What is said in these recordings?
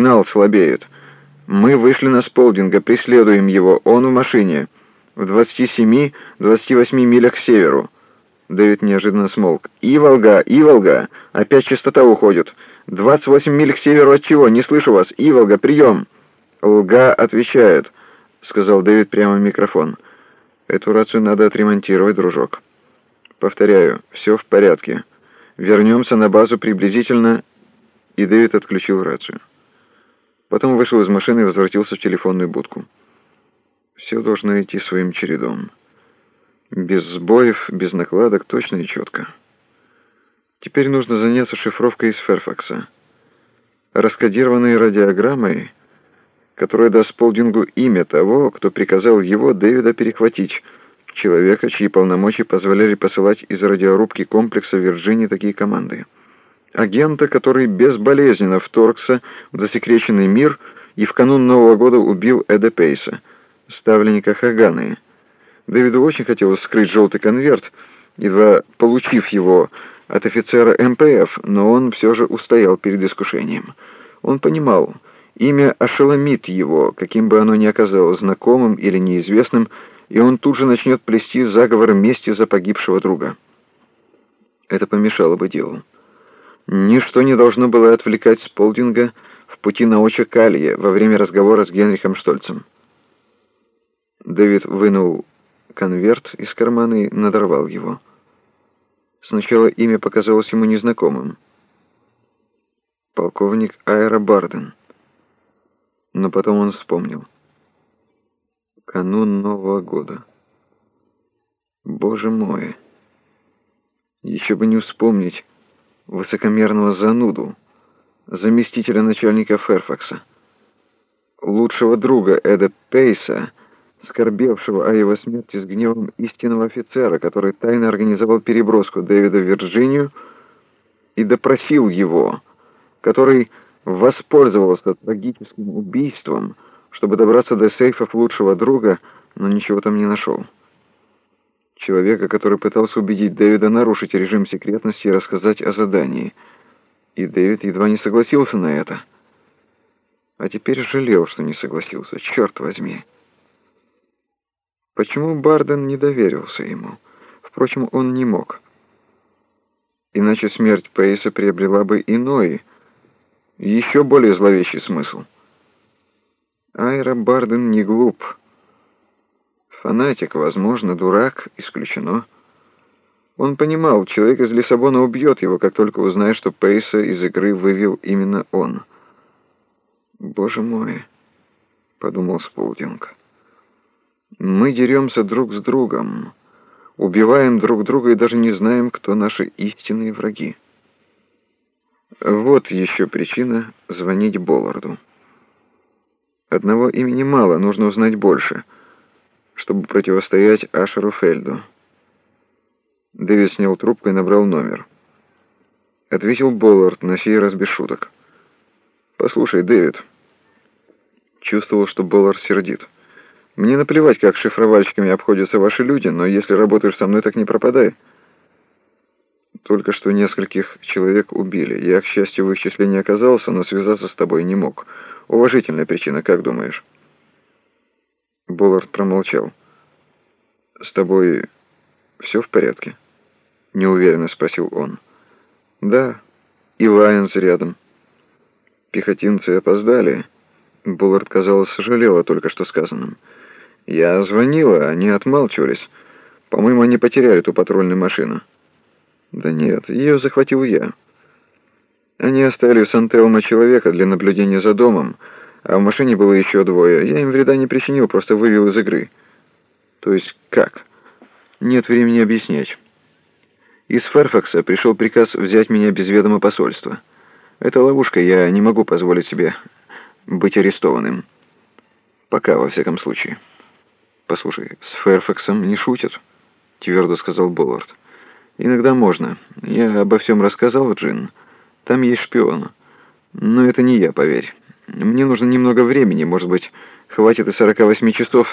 Сигнал слабеет. Мы вышли на Сполдинга, преследуем его. Он в машине. В 27-28 милях к северу. Дэвид неожиданно смолк. «Иволга! Иволга! Опять частота уходит! 28 миль к северу от чего? Не слышу вас! Иволга, прием!» «Лга отвечает», — сказал Дэвид прямо в микрофон. «Эту рацию надо отремонтировать, дружок». «Повторяю, все в порядке. Вернемся на базу приблизительно...» И Дэвид отключил рацию. Потом вышел из машины и возвратился в телефонную будку. Все должно идти своим чередом. Без сбоев, без накладок, точно и четко. Теперь нужно заняться шифровкой из Ферфакса. Раскодированной радиограммой, которая даст Полдингу имя того, кто приказал его, Дэвида, перехватить, человека, чьи полномочия позволяли посылать из радиорубки комплекса Вирджинии такие команды. Агента, который безболезненно вторгся в засекреченный мир и в канун Нового года убил Эда Пейса, ставленника Хаганы. Дэвиду очень хотелось скрыть желтый конверт, едва получив его от офицера МПФ, но он все же устоял перед искушением. Он понимал, имя ошеломит его, каким бы оно ни оказалось знакомым или неизвестным, и он тут же начнет плести заговор мести за погибшего друга. Это помешало бы делу. Ничто не должно было отвлекать Сполдинга в пути на очи Калье во время разговора с Генрихом Штольцем. Дэвид вынул конверт из кармана и надорвал его. Сначала имя показалось ему незнакомым. Полковник Айра Барден. Но потом он вспомнил. Канун Нового года. Боже мой! Еще бы не вспомнить высокомерного зануду, заместителя начальника Ферфакса, лучшего друга Эда Пейса, скорбевшего о его смерти с гневом истинного офицера, который тайно организовал переброску Дэвида в Вирджинию и допросил его, который воспользовался трагическим убийством, чтобы добраться до сейфов лучшего друга, но ничего там не нашел. Человека, который пытался убедить Дэвида нарушить режим секретности и рассказать о задании. И Дэвид едва не согласился на это. А теперь жалел, что не согласился. Черт возьми. Почему Барден не доверился ему? Впрочем, он не мог. Иначе смерть Пейса приобрела бы иной, еще более зловещий смысл. Айра Барден не глуп. Фанатик, возможно, дурак, исключено. Он понимал, человек из Лиссабона убьет его, как только узнает, что Пейса из игры вывел именно он. «Боже мой!» — подумал Сполдинг. Мы деремся друг с другом, убиваем друг друга и даже не знаем, кто наши истинные враги. Вот еще причина звонить Болларду. Одного имени мало, нужно узнать больше, чтобы противостоять Ашеру Фельду. Дэвид снял трубку и набрал номер. Ответил Боллард, на сей раз без шуток. «Послушай, Дэвид». Чувствовал, что Боллард сердит. Мне наплевать, как шифровальщиками обходятся ваши люди, но если работаешь со мной, так не пропадай. Только что нескольких человек убили. Я, к счастью, в их числе не оказался, но связаться с тобой не мог. Уважительная причина, как думаешь?» Боллард промолчал. «С тобой все в порядке?» Неуверенно спросил он. «Да, и Лайонс рядом. Пехотинцы опоздали». Буллард, казалось, сожалел о только что сказанном. Я звонила, они отмалчивались. По-моему, они потеряли ту патрульную машину. Да нет, ее захватил я. Они оставили в Сан-Телмо человека для наблюдения за домом, а в машине было еще двое. Я им вреда не причинил, просто вывел из игры. То есть как? Нет времени объяснять. Из Ферфакса пришел приказ взять меня без ведома посольства. Это ловушка, я не могу позволить себе быть арестованным. Пока, во всяком случае. «Послушай, с Фэрфаксом не шутят», — твердо сказал Боллард. «Иногда можно. Я обо всем рассказал, Джин. Там есть шпион. Но это не я, поверь. Мне нужно немного времени, может быть, хватит и 48 часов.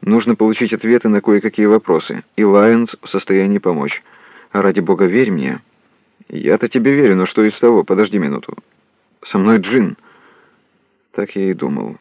Нужно получить ответы на кое-какие вопросы. И Лайонс в состоянии помочь. А ради бога, верь мне. Я-то тебе верю, но что из того? Подожди минуту. Со мной Джин». Так я и думал.